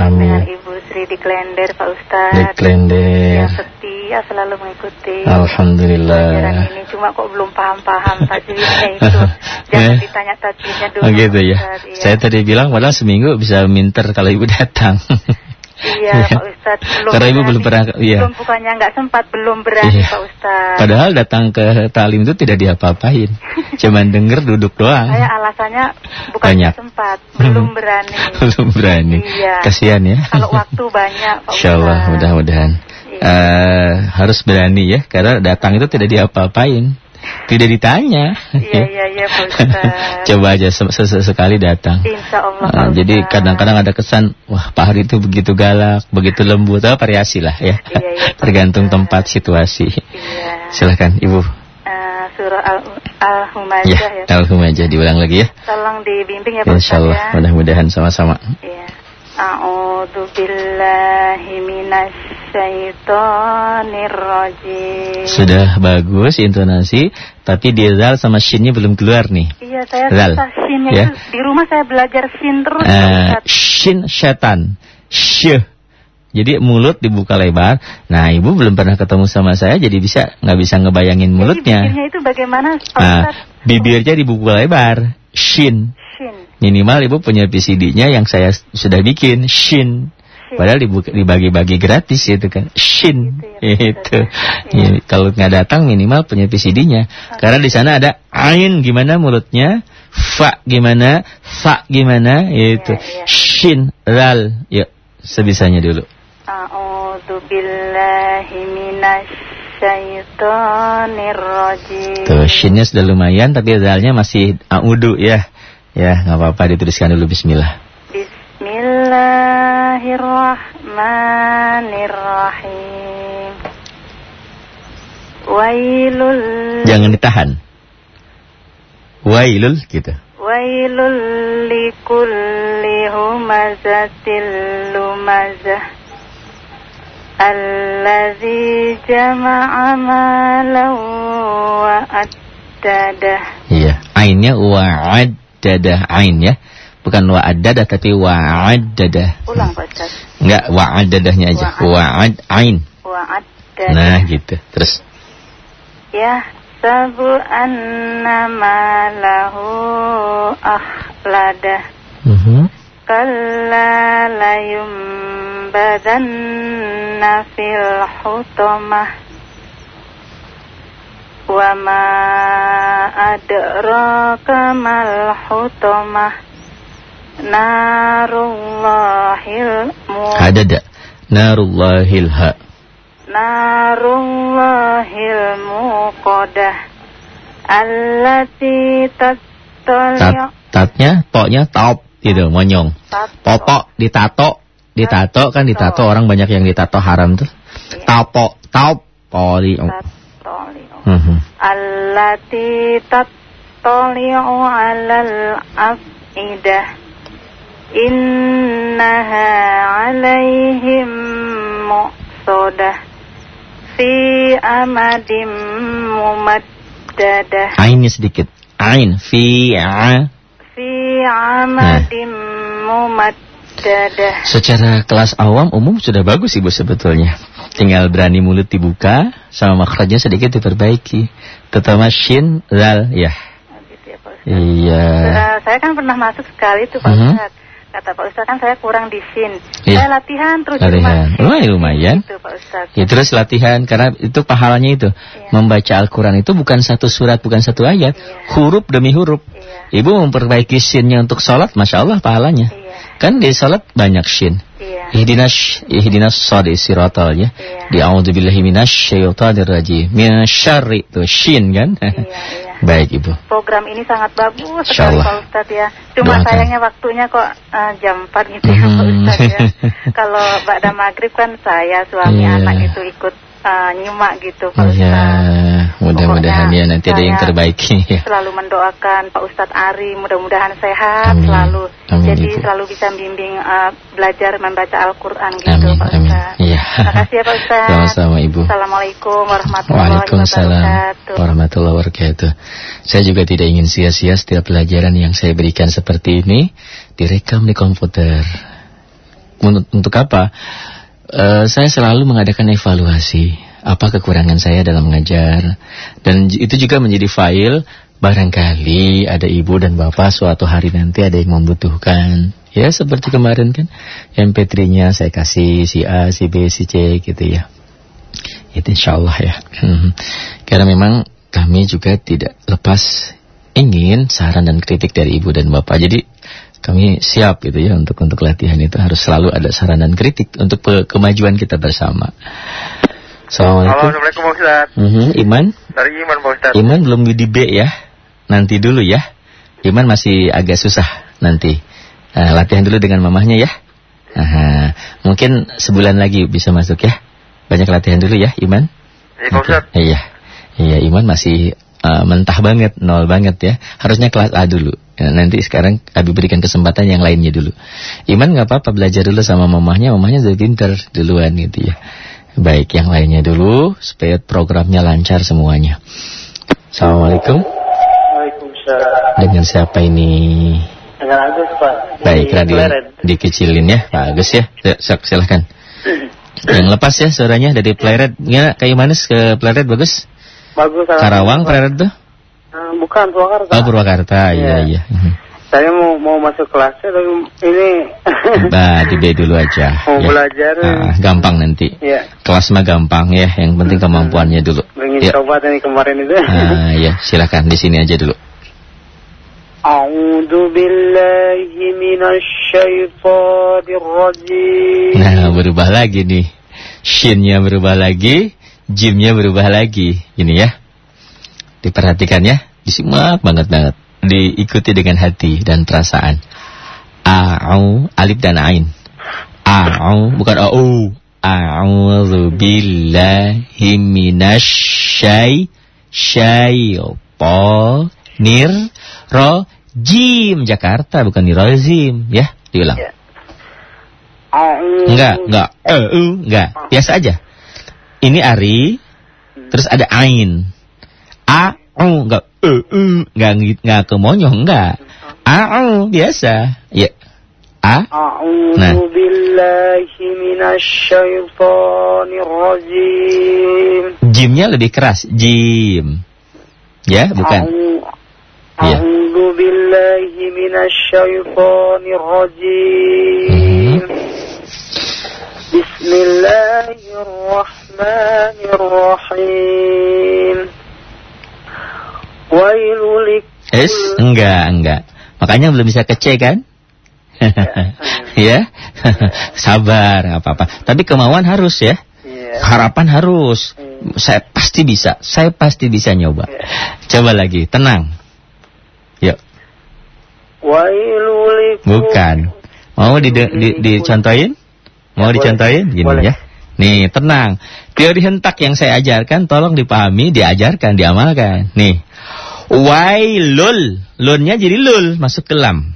Amin. Dengan Ibu Sri di Klender, Pak Ustadz. Di Klender. Yang setia selalu mengikuti. Alhamdulillah. Pelajaran ini cuma kok belum paham-paham tajwidnya itu. (laughs) Jangan Eh. ditanya tajwidnya dulu. Oh gitu ya. Ustadz, iya. Saya tadi bilang padahal seminggu bisa minter kalau ibu datang. (laughs) Iya, (laughs) Pak Ustadz. Belum Karena ibu belum pernah, iya. Belum bukannya nggak sempat, belum berani Iya. Pak Ustadz. Padahal datang ke talim itu tidak diapa-apain. (laughs) Cuman denger duduk doang. Saya alasannya bukan Banyak. sempat, (laughs) belum berani. Belum berani. Iya. Kasihan ya. Kalau waktu banyak, Pak Insya Allah mudah-mudahan. Iya. Eh, harus berani ya. Karena datang itu tidak diapa-apain. Tidak ditanya. Iya, iya, iya, Pak Ustadz. (laughs) Coba aja se- se- sekali datang. Insya Allah, Eh, Pak jadi kadang-kadang ada kesan, wah Pak Hari itu begitu galak, begitu lembut, apa variasi lah ya. Iya, iya, Pak Tergantung tempat situasi. Iya. Silakan Ibu. Eh, surah Al- Al-Humazah Ya, ya. Alhum aja diulang lagi ya. Tolong dibimbing ya Pak Insya Allah, ya. mudah-mudahan sama-sama. Iya. A'udzu billahi minasyaitonir rajim. Sudah bagus intonasi, tapi di zal sama shinnya belum keluar nih. Iya, saya Zal. susah shinnya Ya. itu di rumah saya belajar shin terus Ustadz. shin setan, syh. Jadi mulut dibuka lebar. Nah, ibu belum pernah ketemu sama saya, jadi bisa nggak bisa ngebayangin Jadi mulutnya. bibirnya itu bagaimana Pak Nah, bibirnya dibuka lebar, shin. Shin. Minimal ibu punya PCD-nya yang saya sudah bikin, shin. Shin. Padahal dibagi-bagi gratis itu kan, shin. Gitu ya, Itu. Ustadz. Ya, kalau nggak datang minimal punya PCD-nya. Karena di sana ada ain gimana mulutnya, fa gimana, fa gimana, itu. Iya, iya. Shin, ral. Yuk, sebisanya dulu. A'udzu billahi minasyaitonir rajim. Tuh, shinnya sudah lumayan, tapi zalnya masih audu ya. Ya, nggak apa-apa dituliskan dulu Bismillah. Bismillahirrahmanirrahim. Wailul Jangan ditahan. Wailul gitu. Wailul likulli humazatil lumazah Allazi jama'a malan wa addadah Iya, ainnya wa'addadah ain ya. Bukan wa'addadah tapi wa'addadah. Ulang Pak Ustaz Enggak, wa'addadahnya aja. Wa'ad ain. Wa addadah Nah, gitu. Terus Ya sabu annama lahu akhladah Mhm. Kalla layumbadanna fil hutamah Wa ma adraka mal hutamah Narullahil mu Hadada. Narullahil ha. Narullahil muqadah Allati Tat, tattali'u tatnya, toknya top gitu, monyong. Popok ditato, ditato kan ditato orang banyak yang ditato haram tuh. Tapo, taup, poli. Tattali'u Mhm. Allati tattali'u alal afidah Innaha alaihim muqsadah Fi amadim mumaddadah Ainnya sedikit. Ain, fi, a. Fi amadim mumaddadah Secara kelas awam umum sudah bagus ibu sebetulnya. Tinggal berani mulut dibuka, sama makhrajnya sedikit diperbaiki. Terutama shin, zal, ya. Gitu ya. Iya. Eh, saya kan pernah masuk sekali tuh Pak Mhm. Ustaz. Kata Pak Ustaz kan saya kurang di sin. Iya. Saya latihan terus di Latihan. rumah. Lumayan, lumayan. Gitu Pak Ustaz. Ya terus latihan karena itu pahalanya itu. Iya. Membaca Al-Qur'an itu bukan satu surat, bukan satu ayat. Iya. Huruf demi huruf. Iya. Ibu memperbaiki shinnya untuk sholat, Masya Allah pahalanya. Iya. Kan di sholat banyak shin. Iya. Ihdinas ihdinas shadi siratal ya. Iya. Di a'udzubillahi minasyaitonir rajim. Min syarri itu shin kan. Iya, (laughs) iya. Baik Ibu. Program ini sangat bagus sekali. Pak Ustaz ya. Cuma Doakan. sayangnya waktunya kok eh, jam 4 gitu ya Pak. Ustaz ya. Kalau Ba'da Maghrib kan saya suami Iya. anak itu ikut nyimak gitu Pak Ya, Ustaz. Mudah-mudahan Pokoknya ya nanti ada yang saya terbaiki ya. Selalu mendoakan Pak Ustadz Ari mudah-mudahan sehat Amin. selalu. Amin, Jadi Ibu. selalu bisa bimbing eh, belajar membaca Al-Qur'an gitu Amin, Pak amin. Ustadz. Iya. Terima kasih ya Pak Ustadz. Sama-sama Ibu. Assalamualaikum warahmatullahi Waalaikumsalam wabarakatuh. warahmatullahi wabarakatuh. Saya juga tidak ingin sia-sia setiap pelajaran yang saya berikan seperti ini direkam di komputer. Untuk apa? Eh, saya selalu mengadakan evaluasi apa kekurangan saya dalam mengajar dan itu juga menjadi file barangkali ada ibu dan bapak suatu hari nanti ada yang membutuhkan ya seperti kemarin kan MP3-nya saya kasih si A, si B, si C gitu ya. Itu insya Allah ya. Mhm. Karena memang kami juga tidak lepas ingin saran dan kritik dari ibu dan bapak. Jadi kami siap gitu ya untuk untuk latihan itu harus selalu ada saran dan kritik untuk pe- kemajuan kita bersama. Assalamualaikum. Assalamualaikum Pak Ustaz. Mhm, Iman, Dari Iman Pak Ustaz. Iman belum di B ya. Nanti dulu ya. Iman masih agak susah nanti. Eh, latihan dulu dengan mamahnya ya. Aha. Mungkin sebulan lagi bisa masuk ya. Banyak latihan dulu ya, Iman. Iya Pak Ustaz. Oke. Iya. Iya, Iman masih eh, mentah banget, nol banget ya. Harusnya kelas A dulu. Ya, nanti sekarang Abi berikan kesempatan yang lainnya dulu. Iman nggak apa-apa belajar dulu sama mamahnya, mamahnya sudah pinter duluan gitu ya. Baik, yang lainnya dulu supaya programnya lancar semuanya. Assalamualaikum. Waalaikumsalam. Dengan siapa ini? Dengan Agus Pak. Baik, Di radio dikecilin ya, Pak Agus ya. Ya, sok, silahkan. Yang lepas ya suaranya dari Pleret. Gimana, kayu manis ke Pleret bagus? Bagus. Karawang Pleret tuh? Eh, bukan Purwakarta. Oh, Purwakarta, iya Iya. iya. Saya mau mau masuk kelasnya tapi ini Bah, di B dulu aja. (laughs) mau ya. belajar. Ah, gampang nanti. Ya, Kelas mah gampang ya, yang penting kemampuannya dulu. ingin Ya. coba tadi kemarin itu. Ah, ya, silakan di sini aja dulu. A'udzu billahi minasyaitonir rajim. Nah, berubah lagi nih. Shinnya berubah lagi, jimnya berubah lagi. Gini ya. Diperhatikan ya. Disimak banget banget. Diikuti dengan hati dan perasaan. A'u, alif dan ain. A'u, bukan a'u. A'udzu billahi minasyai syaitonir rajim. Jakarta bukan nirozim ya. Diulang. Ya. A'udzu Enggak, enggak. Eh, enggak. Biasa aja. Ini Ari, terus ada Ain. A U enggak E E enggak enggak kemonyong enggak. A U biasa. Ya. A. A'udzu nah. billahi minasyaitonir rajim. Jimnya lebih keras. Jim. Ya, bukan. A'udzu ya. billahi minasyaitonir rajim. Hmm. Bismillahirrahmanirrahim. Wailulik. Es? enggak, enggak. Makanya belum bisa ke kan? (laughs) ya, (laughs) sabar apa-apa. Tapi kemauan harus ya. Iya. Harapan harus. Iya. Saya pasti bisa. Saya pasti bisa nyoba. Iya. Coba lagi, tenang. Yuk. Wailulik. Bukan. Mau di, di, dicontohin? Mau ya, dicontohin? Gini boleh. ya. Nih, tenang. Teori hentak yang saya ajarkan tolong dipahami, diajarkan, diamalkan. Nih. Wailul. Lunnya jadi lul, masuk ke lam.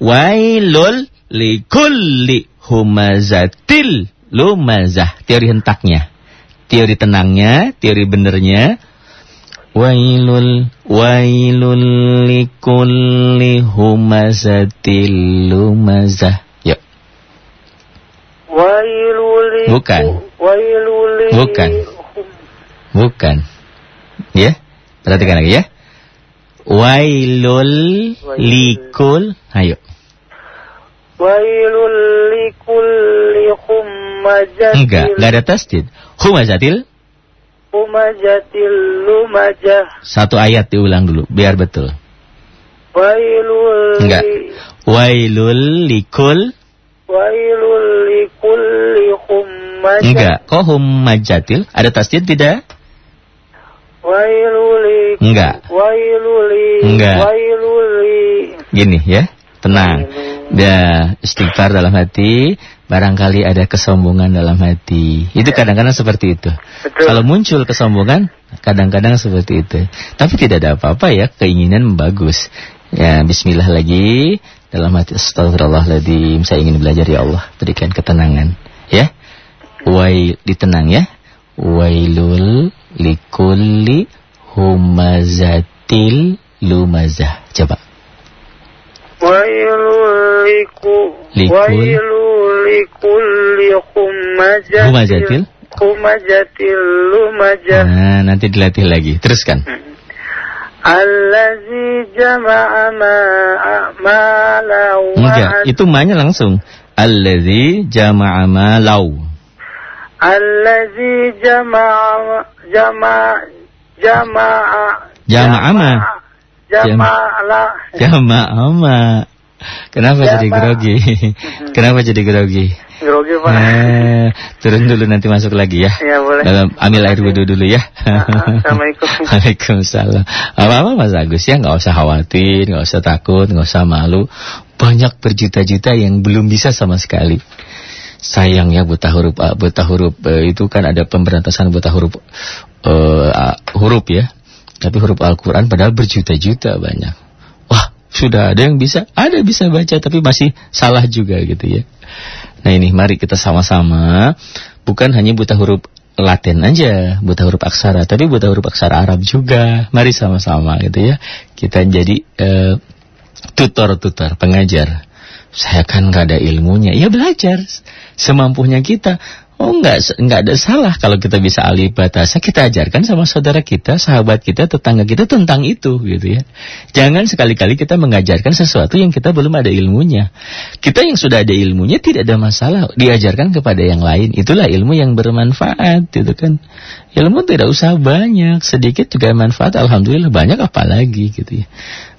Wailul likulli humazatil lumazah. Teori hentaknya. Teori tenangnya, teori benernya. Wailul, wailul likulli humazatil lumazah. Yuk. Wailul Bukan. Wailul Bukan. Bukan. Ya. Perhatikan lagi ya. Wailul likul. Ayo. Wailul likulli humazatil. Enggak, enggak ada tasdid. Humajatil. Humajatil lumajah. Satu ayat diulang dulu, biar betul. Wailul. Enggak. Wailul likul. Wailul likulli humazatil. Enggak, kok humajatil? Ada tasdid tidak? Wailuli. Enggak. Wailuli. Enggak. Wailuli. Gini ya, tenang. Ya, istighfar dalam hati, barangkali ada kesombongan dalam hati. Itu kadang-kadang seperti itu. Betul. Kalau muncul kesombongan, kadang-kadang seperti itu. Tapi tidak ada apa-apa ya, keinginan bagus. Ya, bismillah lagi dalam hati astagfirullahaladzim. Saya ingin belajar ya Allah, berikan ketenangan. Ya, wai ditenang ya. Wailul likulli humazatil lumazah. Coba. Wailul liku Likul. Wailul likulli humazatil Humazatil? Humazatil lumajah Nah, nanti dilatih lagi. Teruskan. Allazi jama'a ma'a mala wa Enggak, itu mahnya langsung. Allazi jama'a malau. Allazi jama'a jama'a jama'a Jama'a ma. jama'a Jama'a ma. Kenapa jadi grogi? (laughs) Kenapa jadi grogi? grogi Pak Eh, turun dulu nanti masuk lagi ya. Ya boleh Dalam ambil air wudhu dulu ya. (laughs) Assalamualaikum. (laughs) Waalaikumsalam. Apa-apa Mas Agus ya, nggak usah khawatir, nggak usah takut, nggak usah malu. Banyak berjuta-juta yang belum bisa sama sekali. Sayang ya buta huruf A, buta huruf eh, itu kan ada pemberantasan buta huruf eh, A, huruf ya. Tapi huruf Al-Qur'an padahal berjuta-juta banyak. Wah, sudah ada yang bisa, ada bisa baca tapi masih salah juga gitu ya. Nah ini mari kita sama-sama bukan hanya buta huruf Latin aja, buta huruf aksara, tapi buta huruf aksara Arab juga. Mari sama-sama gitu ya. Kita jadi eh, tutor-tutor, pengajar. Saya kan nggak ada ilmunya, ya belajar semampunya kita. Oh nggak nggak ada salah kalau kita bisa alih bahasa kita ajarkan sama saudara kita, sahabat kita, tetangga kita tentang itu gitu ya. Jangan sekali-kali kita mengajarkan sesuatu yang kita belum ada ilmunya. Kita yang sudah ada ilmunya tidak ada masalah diajarkan kepada yang lain. Itulah ilmu yang bermanfaat gitu kan. Ilmu tidak usah banyak, sedikit juga manfaat. Alhamdulillah banyak apalagi gitu ya.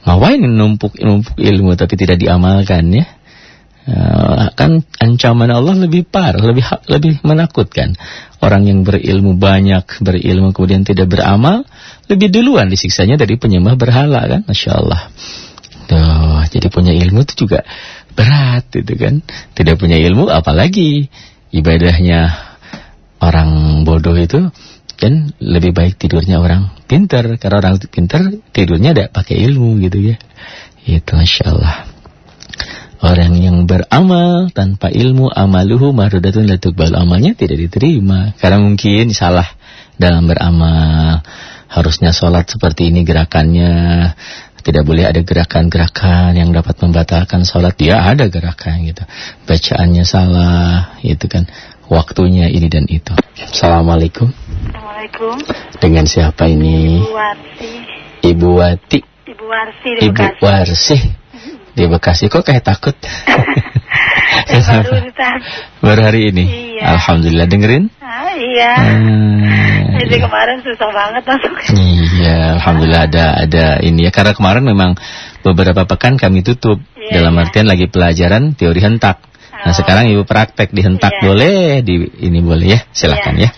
Ngapain numpuk numpuk ilmu tapi tidak diamalkan ya? Eh, kan ancaman Allah lebih par, lebih lebih menakutkan. Orang yang berilmu banyak, berilmu kemudian tidak beramal, lebih duluan disiksanya dari penyembah berhala kan, masya Allah. Tuh, jadi punya ilmu itu juga berat itu kan. Tidak punya ilmu apalagi ibadahnya orang bodoh itu kan lebih baik tidurnya orang pintar karena orang pintar tidurnya ada pakai ilmu gitu ya. Itu masya Allah. Orang yang beramal tanpa ilmu amaluhu marudatun la tuqbal amalnya tidak diterima karena mungkin salah dalam beramal. Harusnya sholat seperti ini gerakannya tidak boleh ada gerakan-gerakan yang dapat membatalkan sholat. Ya ada gerakan gitu. Bacaannya salah, itu kan waktunya ini dan itu. Assalamualaikum. Assalamualaikum. Dengan siapa ini? Ibu Warsi. Ibu Wati, Ibu Warsi Ibu Bekasi. Di Bekasi. Kok kayak takut? (laughs) Baru hari ini. Iya. Alhamdulillah dengerin. Ah, iya. Hmm, Jadi kemarin susah banget masuk. Iya, alhamdulillah ada ada ini ya karena kemarin memang beberapa pekan kami tutup Iya, dalam iya. artian lagi pelajaran teori hentak. Nah, Oh. sekarang Ibu praktek di hentak Iya. boleh, di ini boleh ya. Silakan Iya. ya.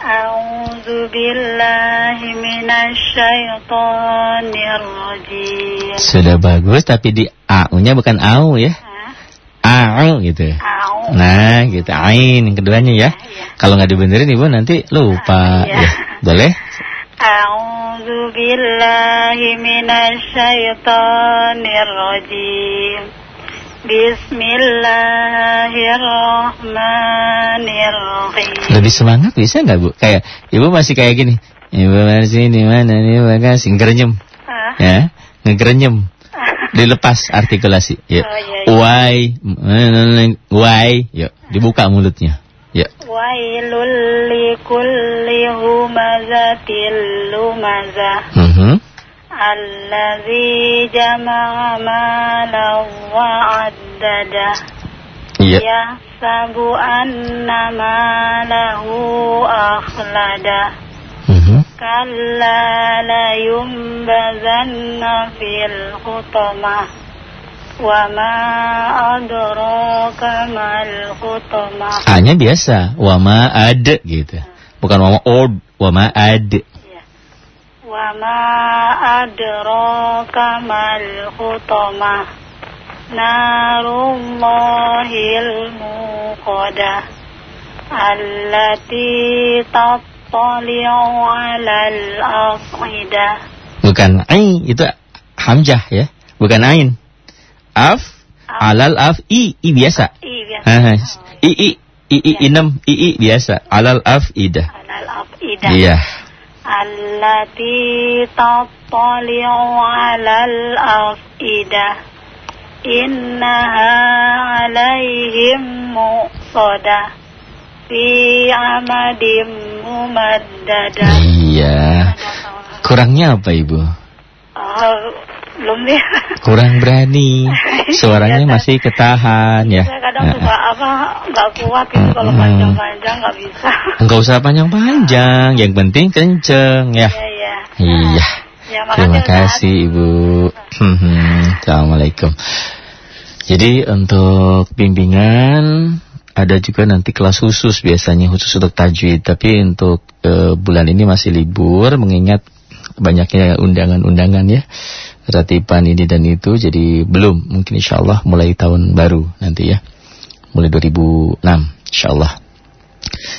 A'udzu billahi minasyaitonir rajim. Sudah bagus tapi di au-nya bukan au ya. Au gitu. Au. Nah, gitu. Ain yang keduanya ya. Iya. Kalau nggak dibenerin Ibu nanti lupa Iya. ya. Boleh? A'udzu billahi minasyaitonir rajim. Bismillahirrahmanirrahim. Lebih semangat bisa nggak Bu? Kayak Ibu masih kayak gini. Ibu masih di mana nih Bekasi ngerenyem. Ah. Ya, ngerenyem. Dilepas artikulasi. Yuk. Oh, iya, iya. Why? Why? Yuk, dibuka mulutnya. Yuk. Wailul likulli humazatil lumazah. Mhm. Allazi jama'a malan wa addada. Iya. Yahsabu anna malahu akhlada. Adraka mal. A-nya biasa, wama ad gitu. Bukan wama od, wama ad. Ya. Wa ma adraka mal hutamah. Narullahil muqadah Allati tattali'u alal afidah Bukan ai itu hamjah ya, bukan ain. Af, af. alal af i i biasa. I biasa. I i i i iya. enam i i biasa. Alal af ida. Alal af ida. Iya. Allati tattali'u 'alal afida. Innaha 'alaihim muqsadah. Iya. Kurangnya apa Ibu? Uh, belum ya. Kurang berani. (laughs) Suaranya iya. masih ketahan ya. Iya, kadang uh, suka apa nggak kuat gitu kalau panjang-panjang gak bisa. (laughs) Enggak usah panjang-panjang, yang penting kenceng ya. Iya. Iya. iya. Ya, Terima kasih kan. Ibu. (laughs) Assalamualaikum. Jadi untuk bimbingan ada juga nanti kelas khusus biasanya khusus untuk tajwid. Tapi untuk eh, bulan ini masih libur mengingat banyaknya undangan-undangan ya. Ratiban ini dan itu jadi belum mungkin insya Allah mulai tahun baru nanti ya. Mulai 2006 insya Allah.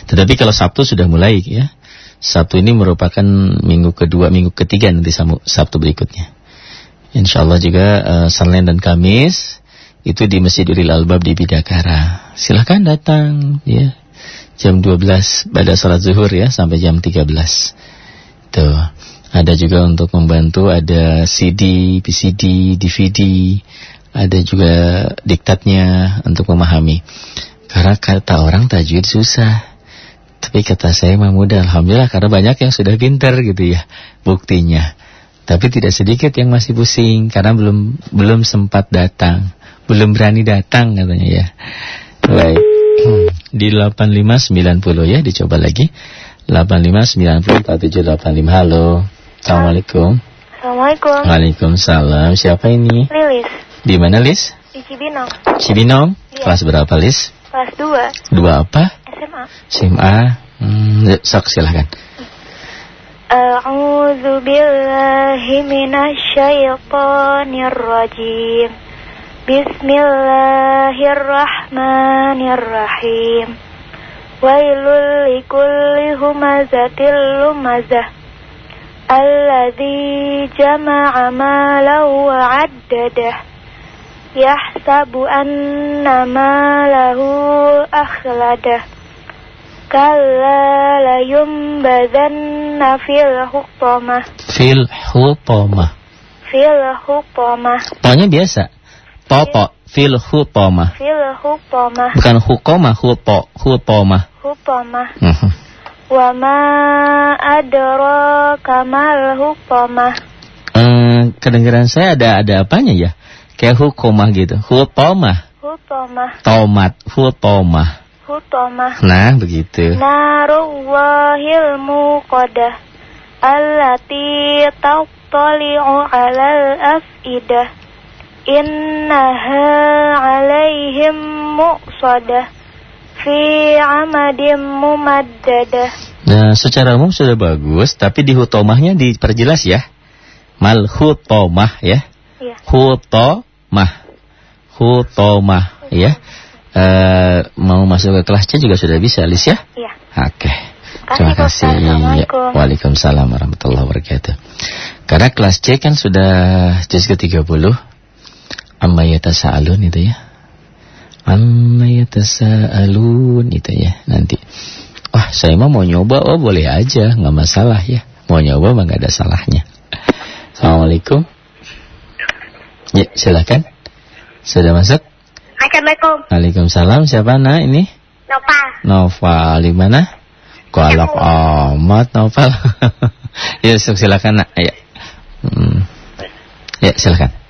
Tetapi kalau Sabtu sudah mulai ya. Sabtu ini merupakan minggu kedua, minggu ketiga nanti Sabtu berikutnya. Insya Allah juga eh, Senin dan Kamis itu di Masjid Ulil Albab di Bidakara. Silahkan datang ya. Jam 12 pada salat zuhur ya sampai jam 13. Tuh. Ada juga untuk membantu ada CD, PCD, DVD, ada juga diktatnya untuk memahami. Karena kata orang tajwid susah. Tapi kata saya mah mudah Alhamdulillah karena banyak yang sudah pintar gitu ya buktinya. Tapi tidak sedikit yang masih pusing karena belum belum sempat datang, belum berani datang katanya ya. Baik. Hmm. Di 8590 ya dicoba lagi. 85904785. Halo. Assalamualaikum. Assalamualaikum. Waalaikumsalam. Siapa ini? Lilis Di mana Lis? di Cibinong, Cibinong. Iya. Kelas berapa Lis? kelas 2 Dua apa? SMA. SMA. Hmm, ya, sok silahkan. A'udzu billahi minasyaitonir rajim. Bismillahirrahmanirrahim. Wailul likulli humazatil lumazah. Alladzi jama'a malan wa 'addadah. Yahsabu anna malahu akhladah. Kalla layumbadanna fil hutamah Fil hutomah. Fil hutamah Tonya biasa. Toto. Fil hutomah. Fil Bukan hukomah, huto, hutomah. Hutamah Mhm. Wa ma adraka mal hutamah Eh, kedengaran saya ada ada apanya ya? Kayak hukomah gitu. Hutomah. Hutamah Tomat. Hutomah. Hutamah Nah, begitu. Narullahil muqadah Allati tattali'u alal af'idah Innaha alaihim muqsadah Fi amadim mumaddadah Nah, secara umum sudah bagus, tapi di hutomahnya diperjelas ya. Mal hutomah ya. Iya Hutomah. Hutomah ya. Eh, mau masuk ke kelas C juga sudah bisa, Lis ya? Iya Oke. Kasih, Terima kasih. Ya, Waalaikumsalam warahmatullahi wabarakatuh. Karena kelas C kan sudah juz ke-30. Amma yatasaalun itu ya. Amma yatasaalun itu ya nanti. Wah, saya mah mau nyoba, oh boleh aja, nggak masalah ya. Mau nyoba mah nggak ada salahnya. Assalamualaikum. Ya, silakan. Sudah masuk? Assalamualaikum Waalaikumsalam. Siapa nak ini? Nopal Noval di mana? Galak amat Noval. (laughs) ya silakan nak. Ya. Hmm. Ya silakan.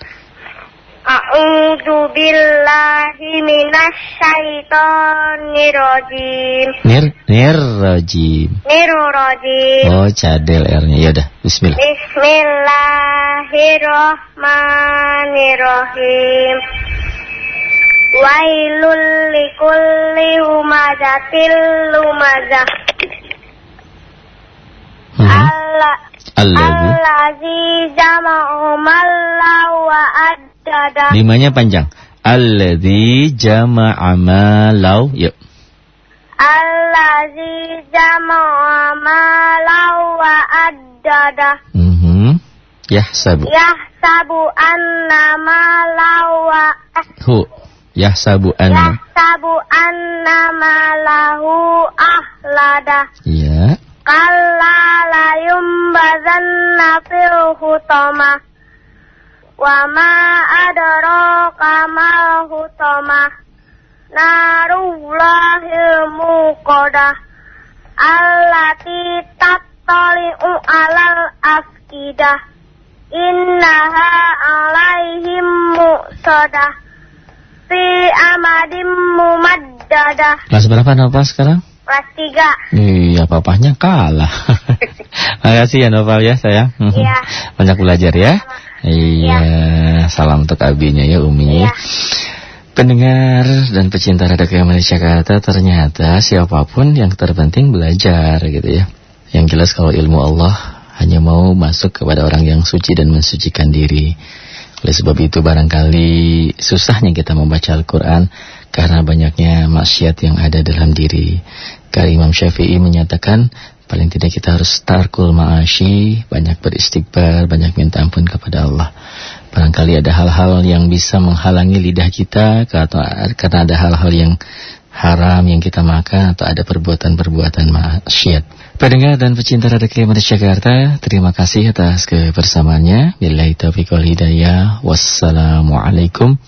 A'udzu billahi minasyaitonir rajim. Nir nir rajim. Niru rajim. Oh cadel R-nya. Ya udah. Bismillah. Bismillahirrahmanirrahim. Wailul likulli humazatil lumazah. Hmm. Allah Alladzi. Allazi jama'u malla wa addada. Limanya panjang. Alladzi jama'a malau. Yuk. Allazi jama'a malau wa addada. Mhm. Yahsabu. Yahsabu anna malau wa Hu. Yahsabu anna. Yahsabu anna malahu ahlada. Ya. Kalla la yumbazanna fil hutama. Wa ma adraka mal hutama. Narullahil muqadah. Allati tattali'u alal afkidah. Innaha alaihim muqsadah. Fi amadim mumaddadah. Kelas berapa Nopal sekarang? Kelas tiga. Iya, papahnya kalah. (laughs) Makasih ya Nopal ya sayang. Iya. Banyak belajar ya. Iya, salam untuk abinya ya Umi. Iya. Pendengar dan pecinta Radio KM Jakarta ternyata siapa pun yang terpenting belajar gitu ya. Yang jelas kalau ilmu Allah hanya mau masuk kepada orang yang suci dan mensucikan diri. Oleh sebab itu barangkali susahnya kita membaca Al-Quran karena banyaknya maksiat yang ada dalam diri. Karena Imam Syafi'i menyatakan paling tidak kita harus tarkul ma'ashi, banyak beristighfar, banyak minta ampun kepada Allah. Barangkali ada hal-hal yang bisa menghalangi lidah kita karena ada hal-hal yang haram yang kita makan atau ada perbuatan-perbuatan maksiat. Pendengar dan pecinta Radio KM Jakarta, terima kasih atas kebersamaannya. Billahi taufiq wal hidayah. Wassalamualaikum